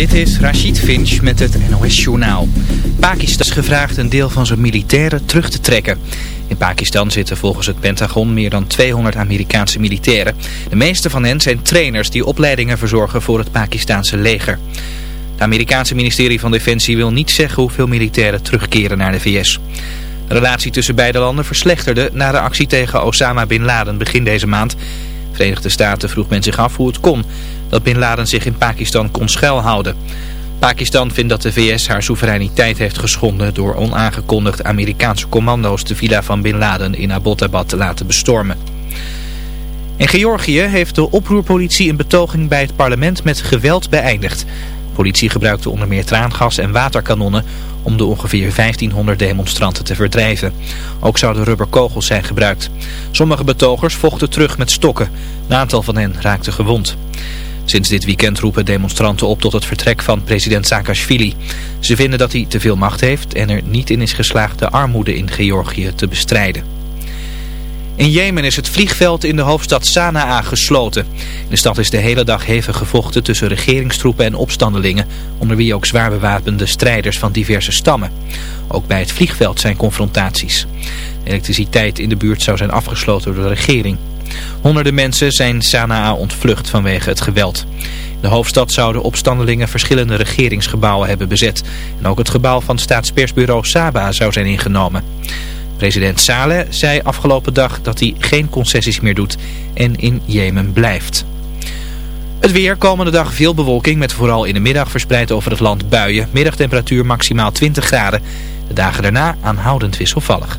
Dit is Rashid Finch met het NOS-journaal. Pakistan is gevraagd een deel van zijn militairen terug te trekken. In Pakistan zitten volgens het Pentagon meer dan 200 Amerikaanse militairen. De meeste van hen zijn trainers die opleidingen verzorgen voor het Pakistanse leger. Het Amerikaanse ministerie van Defensie wil niet zeggen hoeveel militairen terugkeren naar de VS. De relatie tussen beide landen verslechterde na de actie tegen Osama Bin Laden begin deze maand... Verenigde Staten vroeg men zich af hoe het kon dat Bin Laden zich in Pakistan kon schuilhouden. Pakistan vindt dat de VS haar soevereiniteit heeft geschonden door onaangekondigd Amerikaanse commando's de villa van Bin Laden in Abbottabad te laten bestormen. In Georgië heeft de oproerpolitie een betoging bij het parlement met geweld beëindigd. De politie gebruikte onder meer traangas en waterkanonnen om de ongeveer 1500 demonstranten te verdrijven. Ook zouden rubberkogels zijn gebruikt. Sommige betogers vochten terug met stokken. Een aantal van hen raakte gewond. Sinds dit weekend roepen demonstranten op tot het vertrek van president Saakashvili. Ze vinden dat hij te veel macht heeft en er niet in is geslaagd de armoede in Georgië te bestrijden. In Jemen is het vliegveld in de hoofdstad Sanaa gesloten. In de stad is de hele dag hevig gevochten tussen regeringstroepen en opstandelingen, onder wie ook zwaar bewapende strijders van diverse stammen. Ook bij het vliegveld zijn confrontaties. De elektriciteit in de buurt zou zijn afgesloten door de regering. Honderden mensen zijn Sanaa ontvlucht vanwege het geweld. In de hoofdstad zouden opstandelingen verschillende regeringsgebouwen hebben bezet. En ook het gebouw van staatspersbureau Saba zou zijn ingenomen. President Saleh zei afgelopen dag dat hij geen concessies meer doet en in Jemen blijft. Het weer, komende dag veel bewolking met vooral in de middag verspreid over het land buien. Middagtemperatuur maximaal 20 graden. De dagen daarna aanhoudend wisselvallig.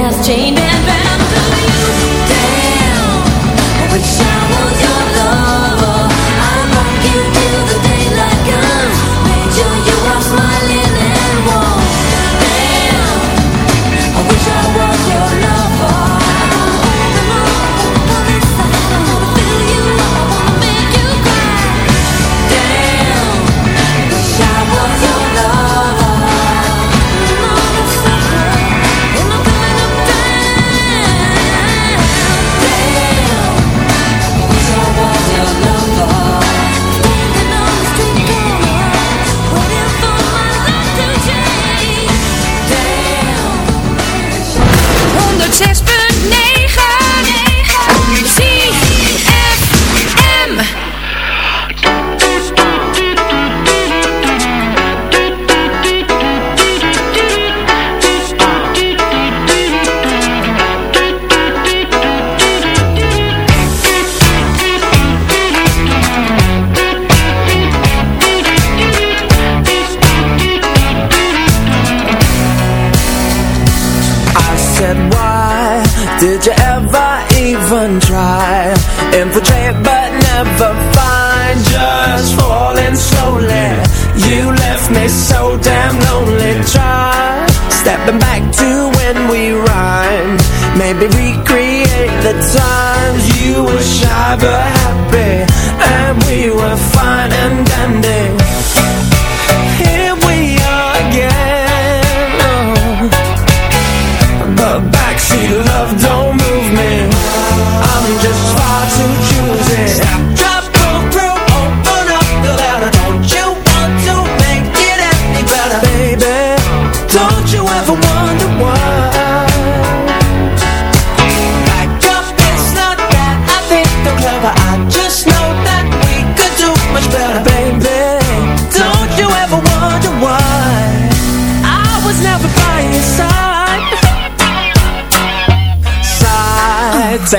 has changed.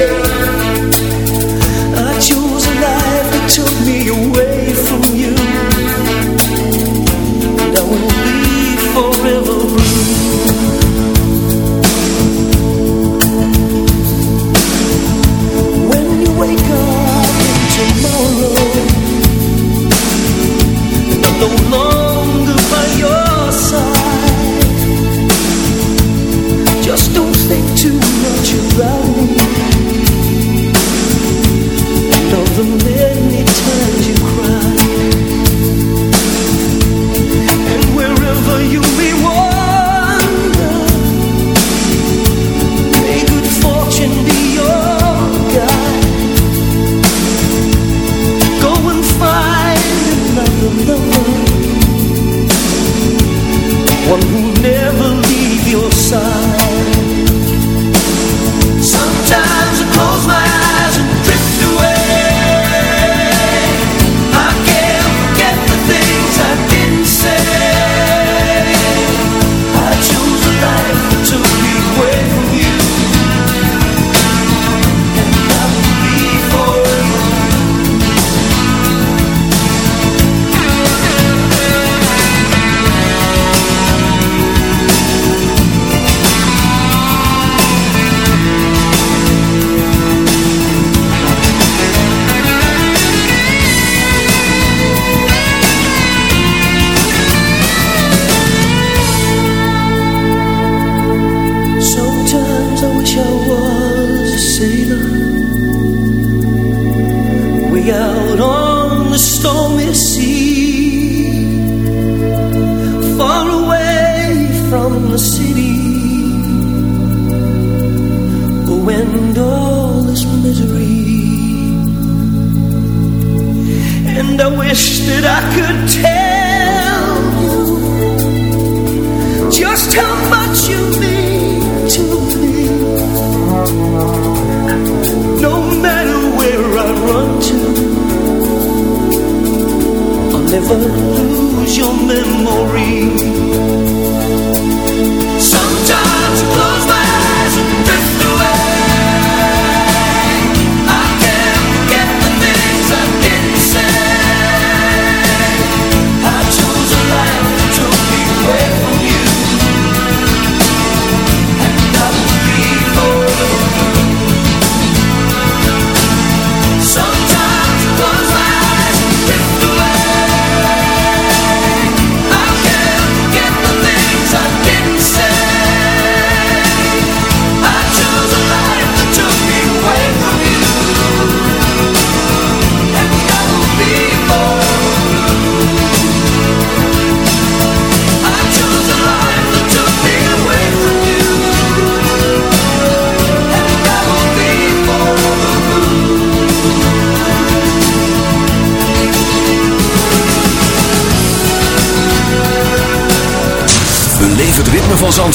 you.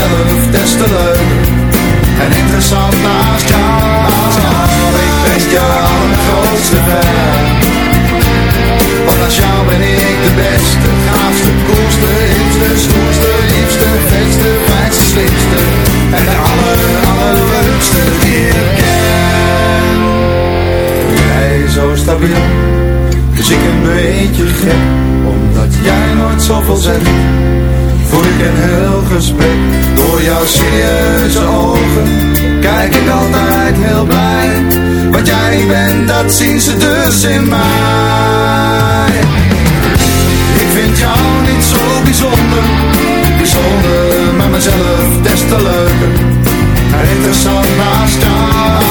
mezelf des te leuk En interessant naast jou. Ik ben jouw grootste fan Want als jou ben ik de beste Gaafste, koelste, hipste, stoerste Liefste, vetste, fijnste, slimste En de aller, allerleukste die ik ken. Jij zo stabiel Dus ik een beetje gek Omdat jij nooit zoveel zegt Een heel gesprek Door jouw serieuze ogen. Kijk ik altijd heel blij Wat jij bent, dat zien ze dus in mij. Ik vind jou niet zo bijzonder Bijzonder, maar mezelf des te leuker. Interessant naast jou.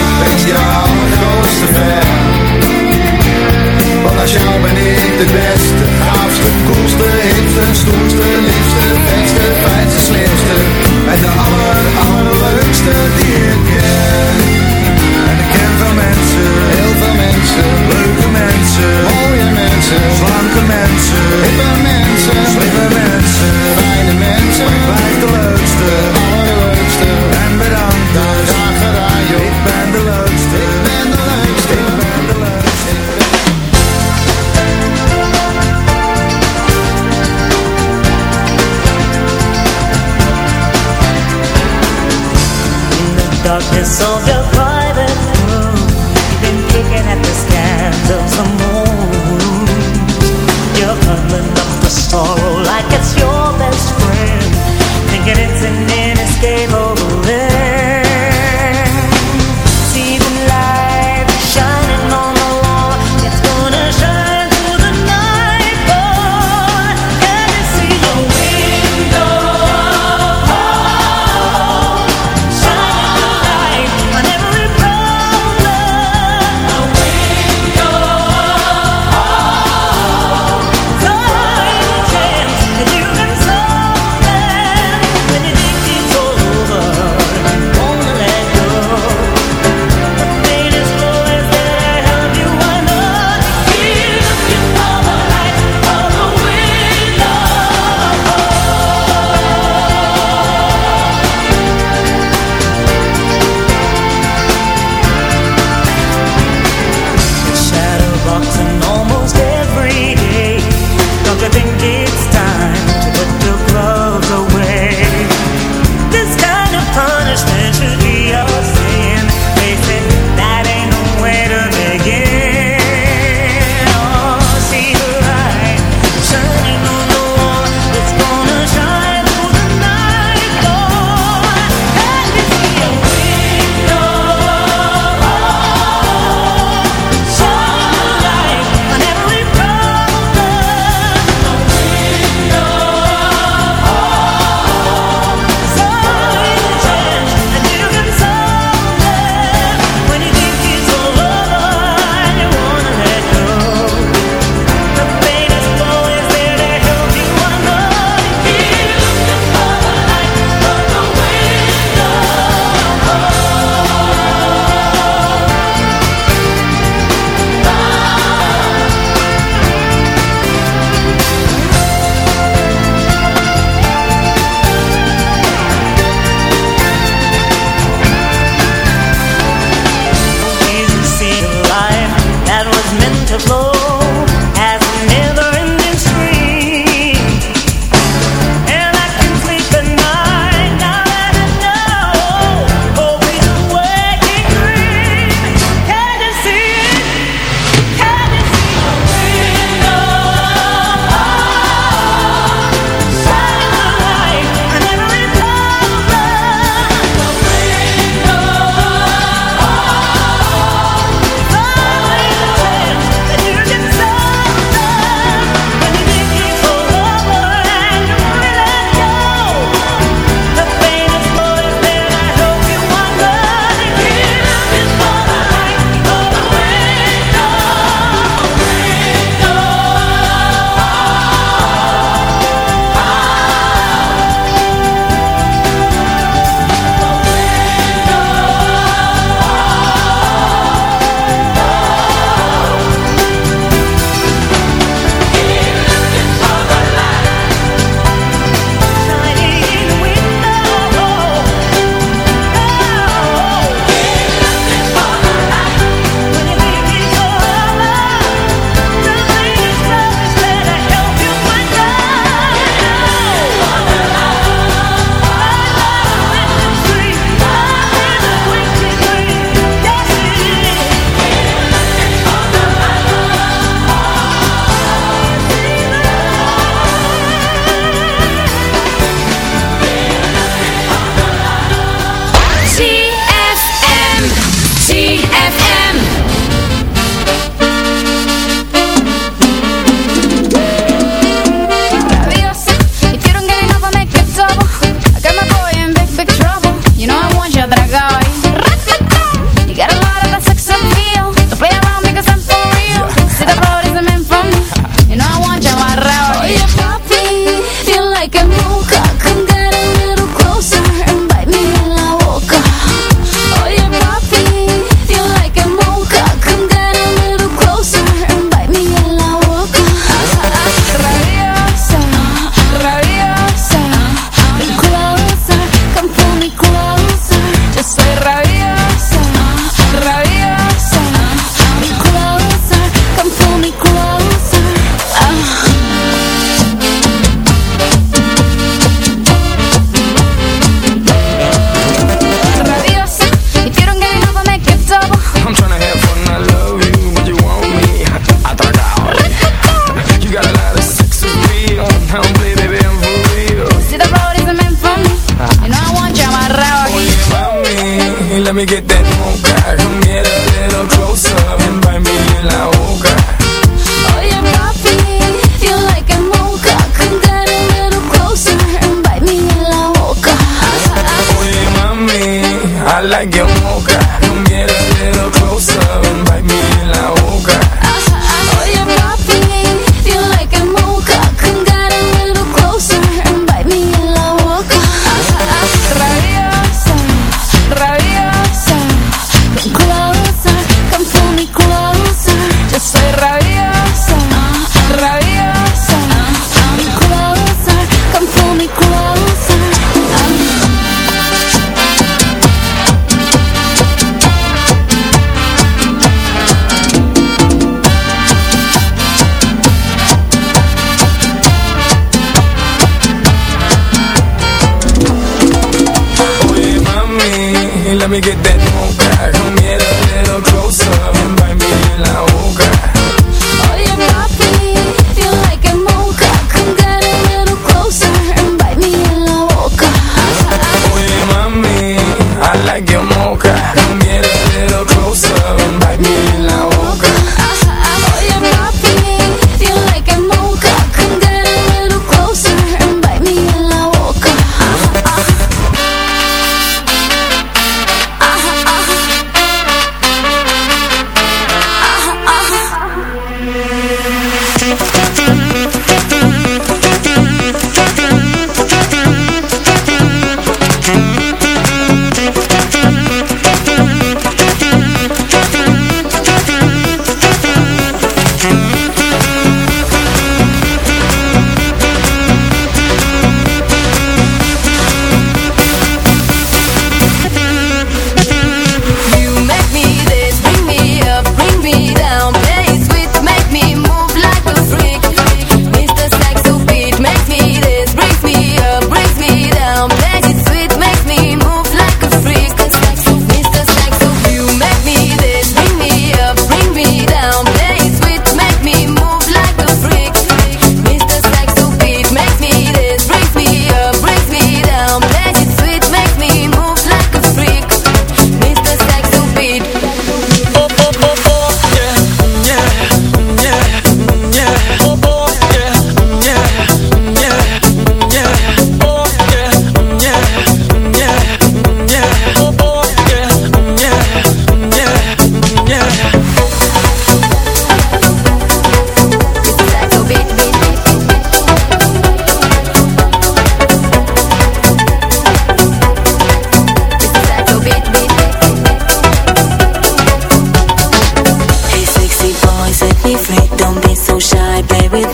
Ik ben jouw grootste fan. Want als jou ben ik de hipste, stoerste, liefste, beste, fijnste, slimste. En de aller, allerleukste die ik ken. En ik ken veel mensen, heel veel mensen, leuke mensen, mooie mensen, slanke mensen, hippe mensen, slimme mensen, fijne mensen. Maar de leukste, It's so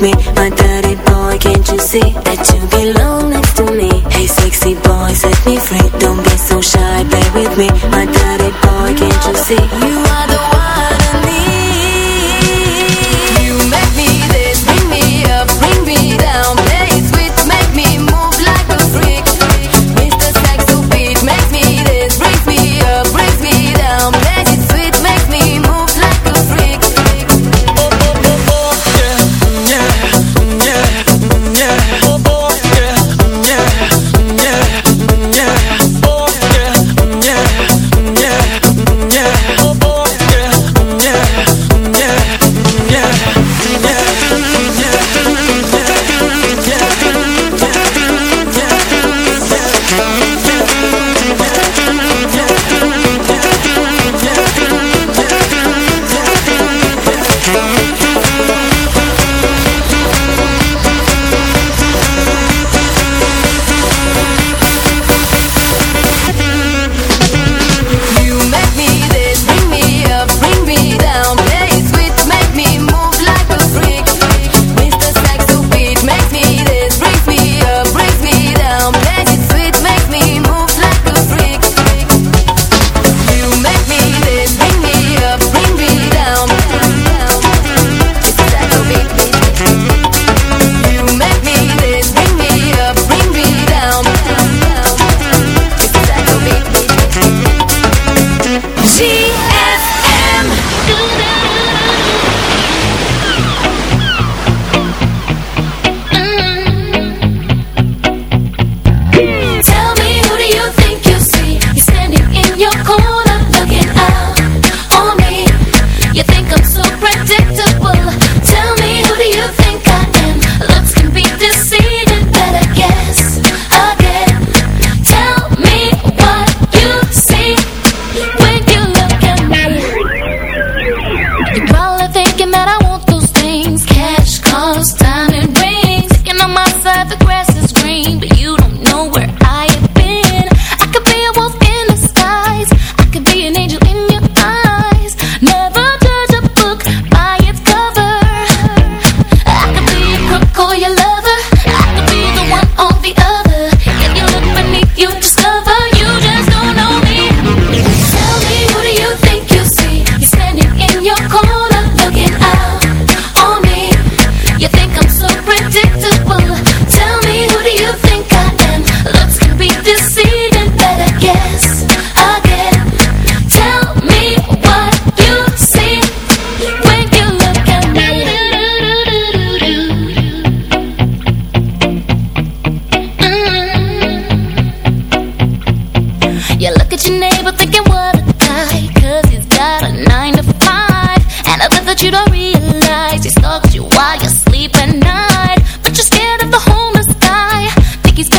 me. My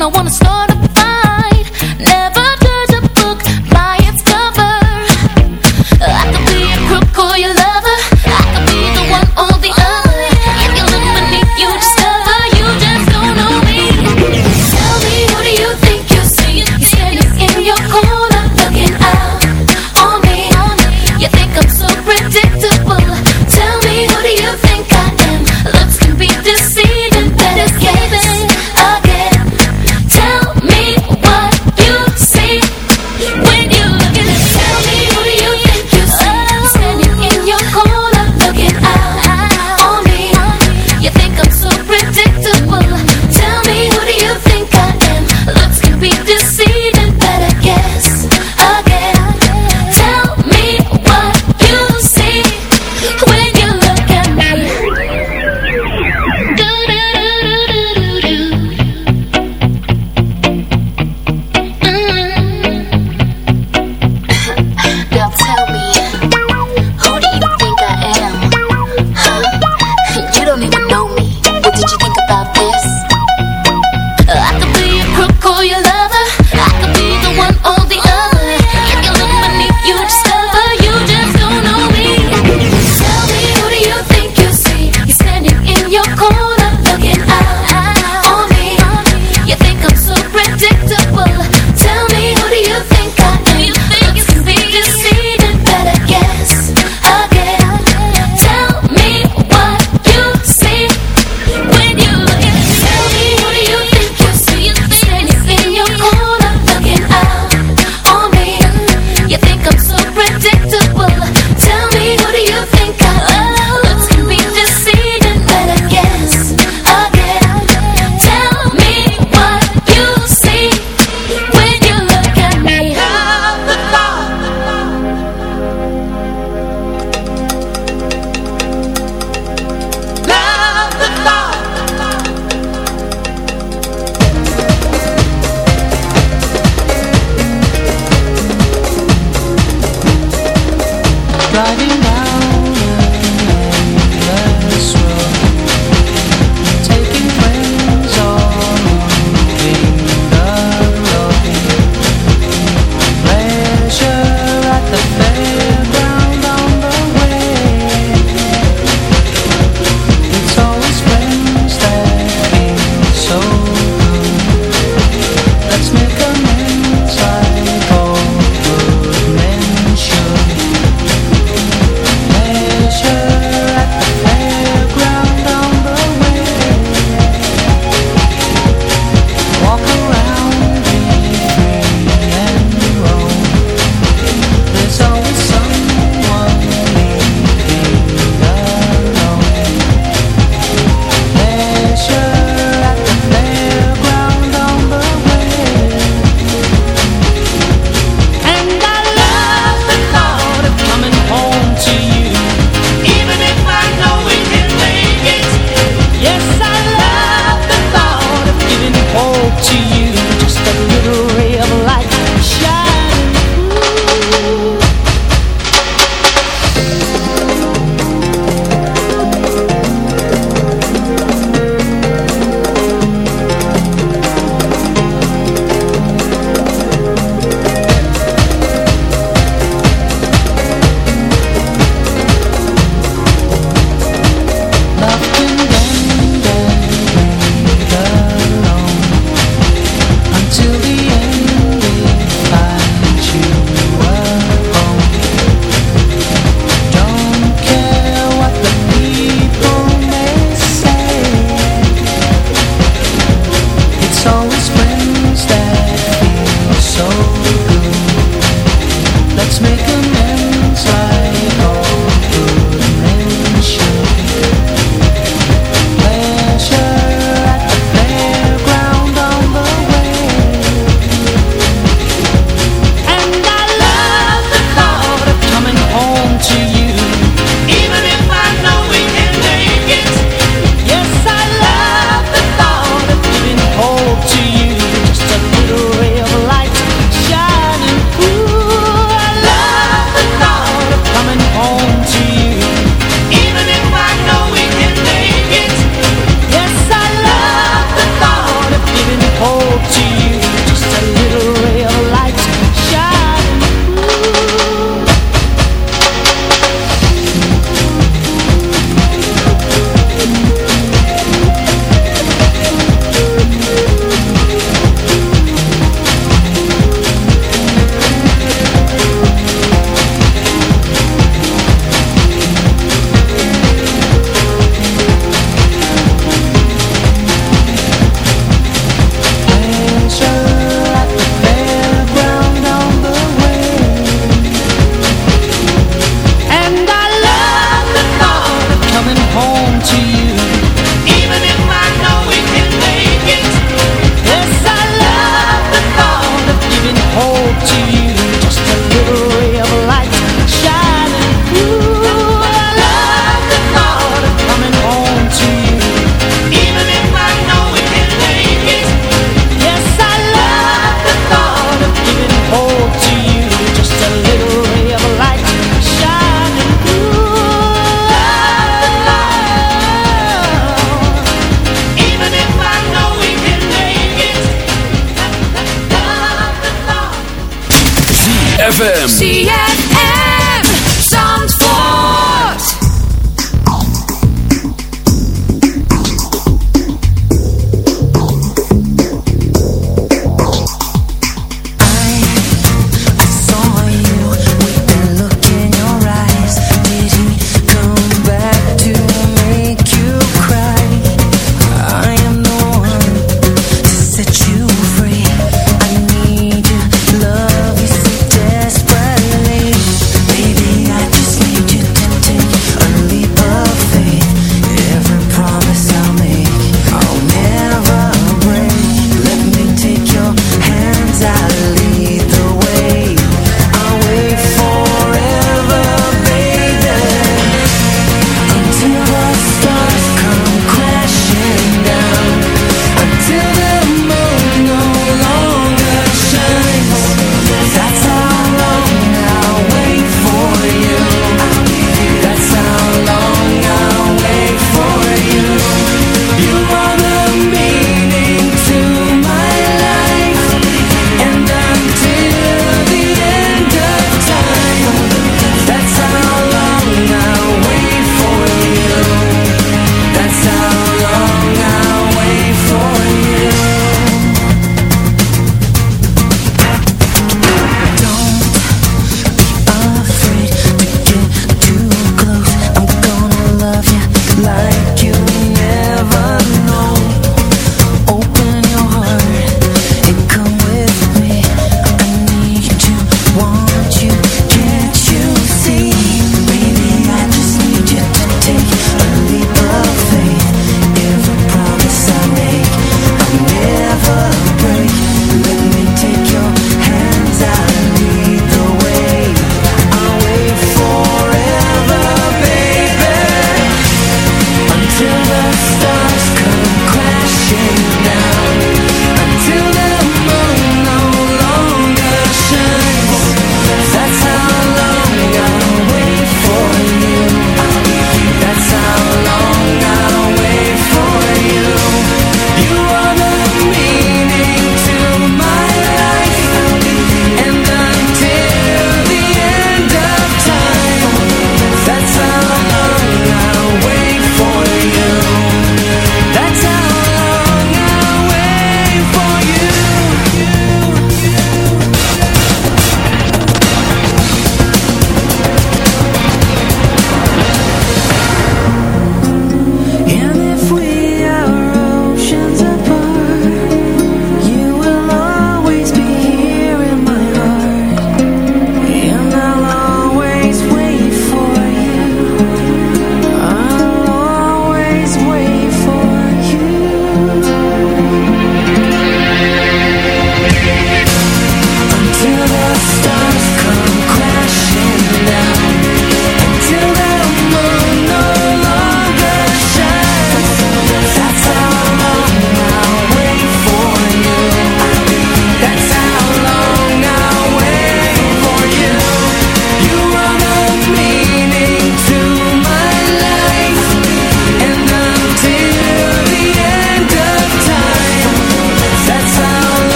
I wanna start